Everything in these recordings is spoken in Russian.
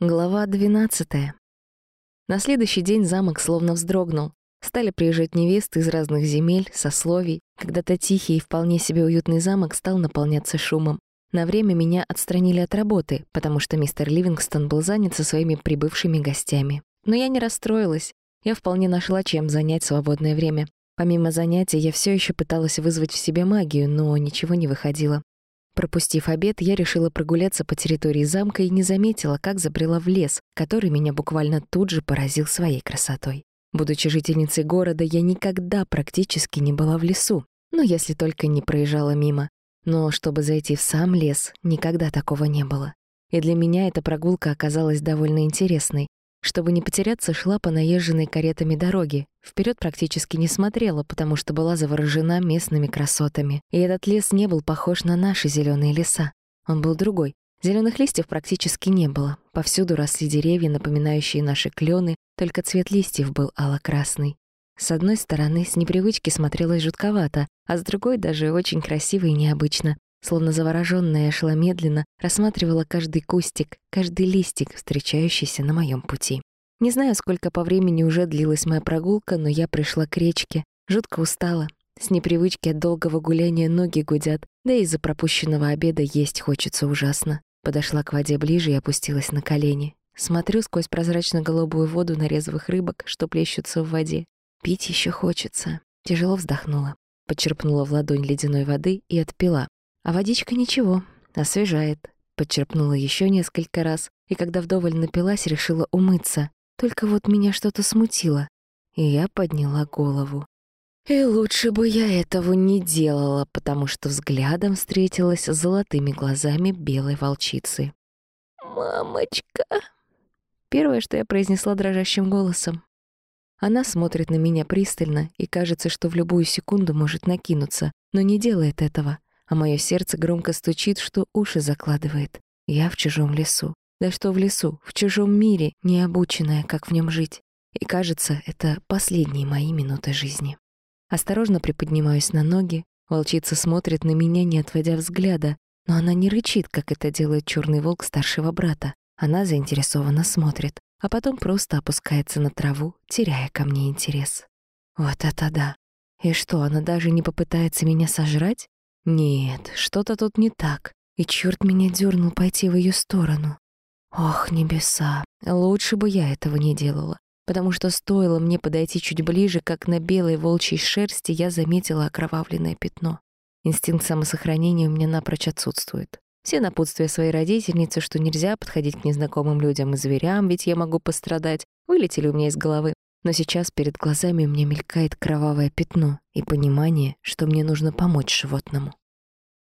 Глава 12. На следующий день замок словно вздрогнул. Стали приезжать невесты из разных земель, сословий. Когда-то тихий и вполне себе уютный замок стал наполняться шумом. На время меня отстранили от работы, потому что мистер Ливингстон был занят со своими прибывшими гостями. Но я не расстроилась. Я вполне нашла, чем занять свободное время. Помимо занятий, я все еще пыталась вызвать в себе магию, но ничего не выходило. Пропустив обед, я решила прогуляться по территории замка и не заметила, как забрела в лес, который меня буквально тут же поразил своей красотой. Будучи жительницей города, я никогда практически не была в лесу, ну, если только не проезжала мимо. Но чтобы зайти в сам лес, никогда такого не было. И для меня эта прогулка оказалась довольно интересной. Чтобы не потеряться, шла по наезженной каретами дороге. Вперед практически не смотрела, потому что была заворожена местными красотами. И этот лес не был похож на наши зеленые леса. Он был другой. Зеленых листьев практически не было. Повсюду росли деревья, напоминающие наши клены, только цвет листьев был ало-красный. С одной стороны, с непривычки смотрелось жутковато, а с другой даже очень красиво и необычно. Словно заворожённая, шла медленно, рассматривала каждый кустик, каждый листик, встречающийся на моем пути. Не знаю, сколько по времени уже длилась моя прогулка, но я пришла к речке, жутко устала. С непривычки от долгого гуляния ноги гудят, да и из-за пропущенного обеда есть хочется ужасно. Подошла к воде ближе и опустилась на колени. Смотрю сквозь прозрачно-голубую воду на резвых рыбок, что плещутся в воде. Пить еще хочется. Тяжело вздохнула. Подчерпнула в ладонь ледяной воды и отпила. А водичка ничего, освежает. Подчерпнула еще несколько раз, и когда вдоволь напилась, решила умыться. Только вот меня что-то смутило, и я подняла голову. И лучше бы я этого не делала, потому что взглядом встретилась с золотыми глазами белой волчицы. «Мамочка!» Первое, что я произнесла дрожащим голосом. Она смотрит на меня пристально и кажется, что в любую секунду может накинуться, но не делает этого а мое сердце громко стучит, что уши закладывает. Я в чужом лесу. Да что в лесу, в чужом мире, не обученная, как в нем жить. И кажется, это последние мои минуты жизни. Осторожно приподнимаюсь на ноги, волчица смотрит на меня, не отводя взгляда, но она не рычит, как это делает черный волк старшего брата. Она заинтересованно смотрит, а потом просто опускается на траву, теряя ко мне интерес. Вот это да. И что, она даже не попытается меня сожрать? Нет, что-то тут не так, и черт меня дернул пойти в ее сторону. Ох, небеса, лучше бы я этого не делала, потому что стоило мне подойти чуть ближе, как на белой волчьей шерсти я заметила окровавленное пятно. Инстинкт самосохранения у меня напрочь отсутствует. Все напутствия своей родительницы, что нельзя подходить к незнакомым людям и зверям, ведь я могу пострадать, вылетели у меня из головы. Но сейчас перед глазами меня мелькает кровавое пятно и понимание, что мне нужно помочь животному.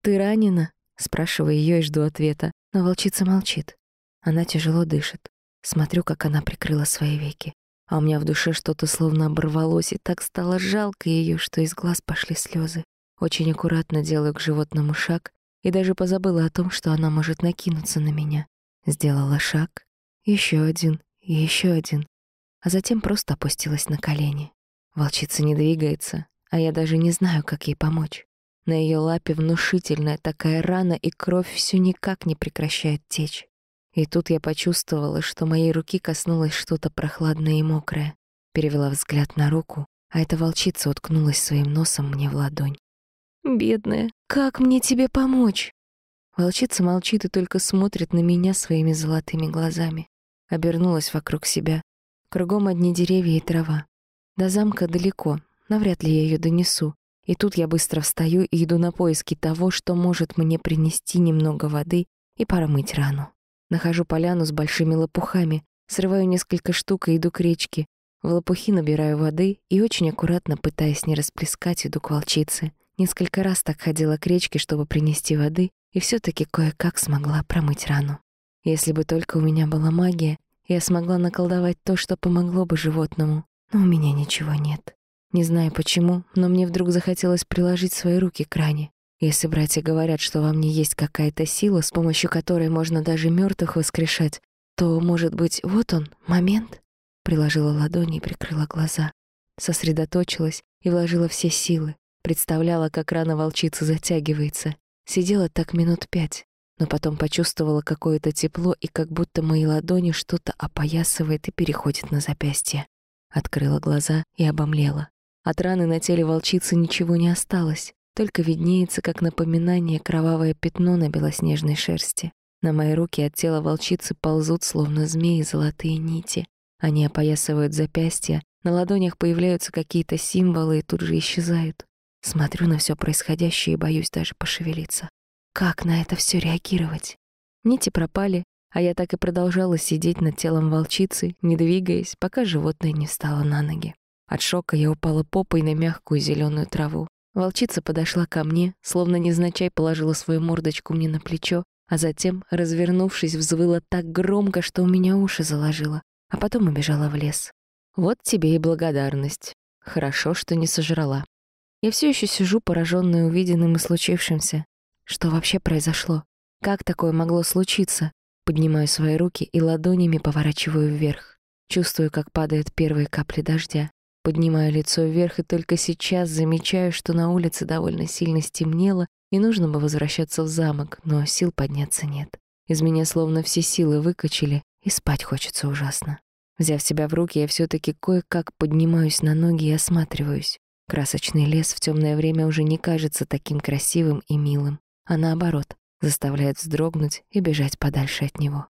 «Ты ранена?» — спрашиваю ее и жду ответа. Но волчица молчит. Она тяжело дышит. Смотрю, как она прикрыла свои веки. А у меня в душе что-то словно оборвалось, и так стало жалко ее, что из глаз пошли слезы. Очень аккуратно делаю к животному шаг и даже позабыла о том, что она может накинуться на меня. Сделала шаг, еще один и еще один, а затем просто опустилась на колени. Волчица не двигается, а я даже не знаю, как ей помочь. На ее лапе внушительная такая рана, и кровь все никак не прекращает течь. И тут я почувствовала, что моей руки коснулось что-то прохладное и мокрое. Перевела взгляд на руку, а эта волчица уткнулась своим носом мне в ладонь. «Бедная, как мне тебе помочь?» Волчица молчит и только смотрит на меня своими золотыми глазами. Обернулась вокруг себя. Кругом одни деревья и трава. До замка далеко, навряд ли я ее донесу. И тут я быстро встаю и иду на поиски того, что может мне принести немного воды и промыть рану. Нахожу поляну с большими лопухами, срываю несколько штук и иду к речке. В лопухи набираю воды и очень аккуратно, пытаясь не расплескать, иду к волчице. Несколько раз так ходила к речке, чтобы принести воды, и все таки кое-как смогла промыть рану. Если бы только у меня была магия, я смогла наколдовать то, что помогло бы животному, но у меня ничего нет. Не знаю почему, но мне вдруг захотелось приложить свои руки к ране. Если братья говорят, что во мне есть какая-то сила, с помощью которой можно даже мертвых воскрешать, то, может быть, вот он, момент? Приложила ладони и прикрыла глаза. Сосредоточилась и вложила все силы. Представляла, как рана волчицы затягивается. Сидела так минут пять. Но потом почувствовала какое-то тепло и как будто мои ладони что-то опоясывает и переходит на запястье. Открыла глаза и обомлела. От раны на теле волчицы ничего не осталось, только виднеется, как напоминание, кровавое пятно на белоснежной шерсти. На мои руки от тела волчицы ползут, словно змеи, золотые нити. Они опоясывают запястья, на ладонях появляются какие-то символы и тут же исчезают. Смотрю на все происходящее и боюсь даже пошевелиться. Как на это все реагировать? Нити пропали, а я так и продолжала сидеть над телом волчицы, не двигаясь, пока животное не встало на ноги. От шока я упала попой на мягкую зеленую траву. Волчица подошла ко мне, словно незначай положила свою мордочку мне на плечо, а затем, развернувшись, взвыла так громко, что у меня уши заложило, а потом убежала в лес. Вот тебе и благодарность. Хорошо, что не сожрала. Я все еще сижу, пораженная увиденным и случившимся. Что вообще произошло? Как такое могло случиться? Поднимаю свои руки и ладонями поворачиваю вверх. Чувствую, как падают первые капли дождя. Поднимаю лицо вверх и только сейчас замечаю, что на улице довольно сильно стемнело, и нужно бы возвращаться в замок, но сил подняться нет. Из меня словно все силы выкачали, и спать хочется ужасно. Взяв себя в руки, я все таки кое-как поднимаюсь на ноги и осматриваюсь. Красочный лес в темное время уже не кажется таким красивым и милым, а наоборот, заставляет вздрогнуть и бежать подальше от него.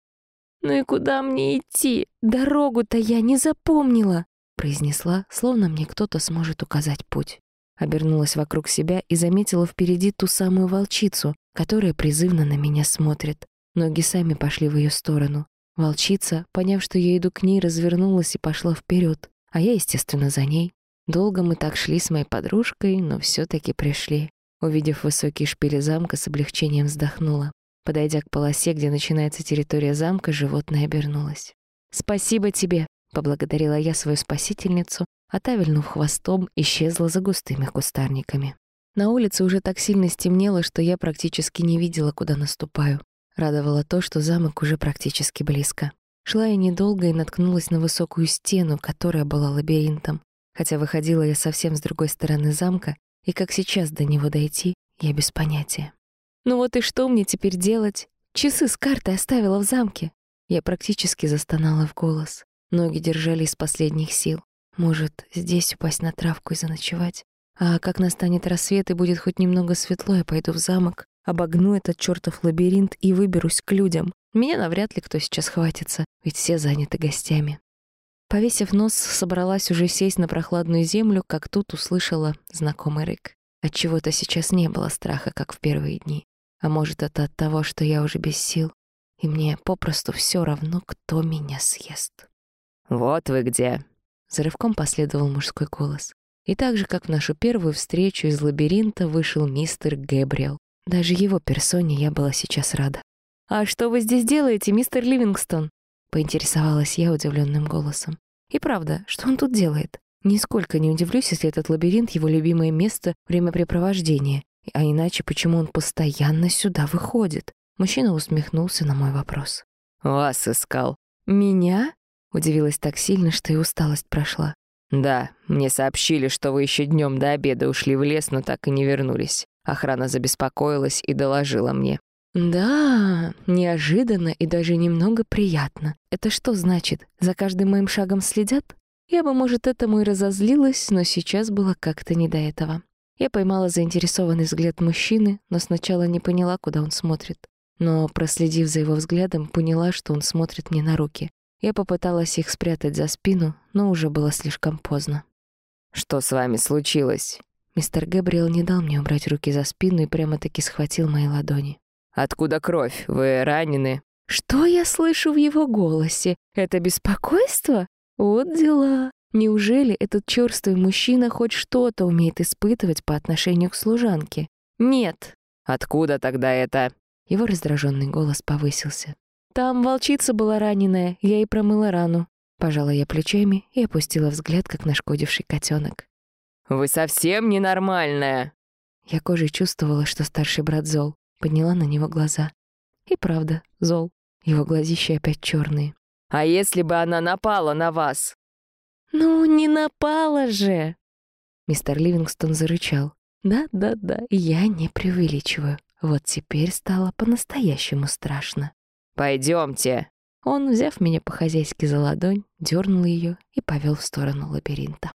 «Ну и куда мне идти? Дорогу-то я не запомнила!» произнесла, словно мне кто-то сможет указать путь. Обернулась вокруг себя и заметила впереди ту самую волчицу, которая призывно на меня смотрит. Ноги сами пошли в ее сторону. Волчица, поняв, что я иду к ней, развернулась и пошла вперед, а я, естественно, за ней. Долго мы так шли с моей подружкой, но все таки пришли. Увидев высокие шпили замка, с облегчением вздохнула. Подойдя к полосе, где начинается территория замка, животное обернулось. «Спасибо тебе!» — поблагодарила я свою спасительницу, а та, вильнув хвостом, исчезла за густыми кустарниками. На улице уже так сильно стемнело, что я практически не видела, куда наступаю. Радовало то, что замок уже практически близко. Шла я недолго и наткнулась на высокую стену, которая была лабиринтом. Хотя выходила я совсем с другой стороны замка, и как сейчас до него дойти, я без понятия. Ну вот и что мне теперь делать? Часы с картой оставила в замке. Я практически застонала в голос. Ноги держали из последних сил. Может, здесь упасть на травку и заночевать? А как настанет рассвет и будет хоть немного светло, я пойду в замок, обогну этот чертов лабиринт и выберусь к людям. Меня навряд ли кто сейчас хватится, ведь все заняты гостями. Повесив нос, собралась уже сесть на прохладную землю, как тут услышала знакомый рык. От чего то сейчас не было страха, как в первые дни. А может, это от того, что я уже без сил, и мне попросту все равно, кто меня съест. «Вот вы где!» За рывком последовал мужской голос. И так же, как в нашу первую встречу из лабиринта, вышел мистер Гэбриэл. Даже его персоне я была сейчас рада. «А что вы здесь делаете, мистер Ливингстон?» Поинтересовалась я удивленным голосом. И правда, что он тут делает? Нисколько не удивлюсь, если этот лабиринт — его любимое место времяпрепровождения. А иначе почему он постоянно сюда выходит? Мужчина усмехнулся на мой вопрос. «Вас искал». «Меня?» — удивилась так сильно, что и усталость прошла. «Да, мне сообщили, что вы еще днем до обеда ушли в лес, но так и не вернулись. Охрана забеспокоилась и доложила мне. Да, неожиданно и даже немного приятно. Это что значит? За каждым моим шагом следят? Я бы, может, этому и разозлилась, но сейчас было как-то не до этого. Я поймала заинтересованный взгляд мужчины, но сначала не поняла, куда он смотрит. Но, проследив за его взглядом, поняла, что он смотрит мне на руки. Я попыталась их спрятать за спину, но уже было слишком поздно. «Что с вами случилось?» Мистер Габриэл не дал мне убрать руки за спину и прямо-таки схватил мои ладони. Откуда кровь? Вы ранены?» Что я слышу в его голосе? Это беспокойство? Вот дела. Неужели этот черствый мужчина хоть что-то умеет испытывать по отношению к служанке? Нет. Откуда тогда это? Его раздраженный голос повысился. Там волчица была раненая, я и промыла рану. Пожала я плечами и опустила взгляд, как нашкодивший котенок. «Вы совсем ненормальная!» Я кожей чувствовала, что старший брат зол подняла на него глаза. И правда, зол. Его глазища опять черные. «А если бы она напала на вас?» «Ну, не напала же!» Мистер Ливингстон зарычал. «Да-да-да, я не преувеличиваю. Вот теперь стало по-настоящему страшно. «Пойдемте!» Он, взяв меня по-хозяйски за ладонь, дернул ее и повел в сторону лабиринта.